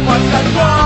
agua hasta el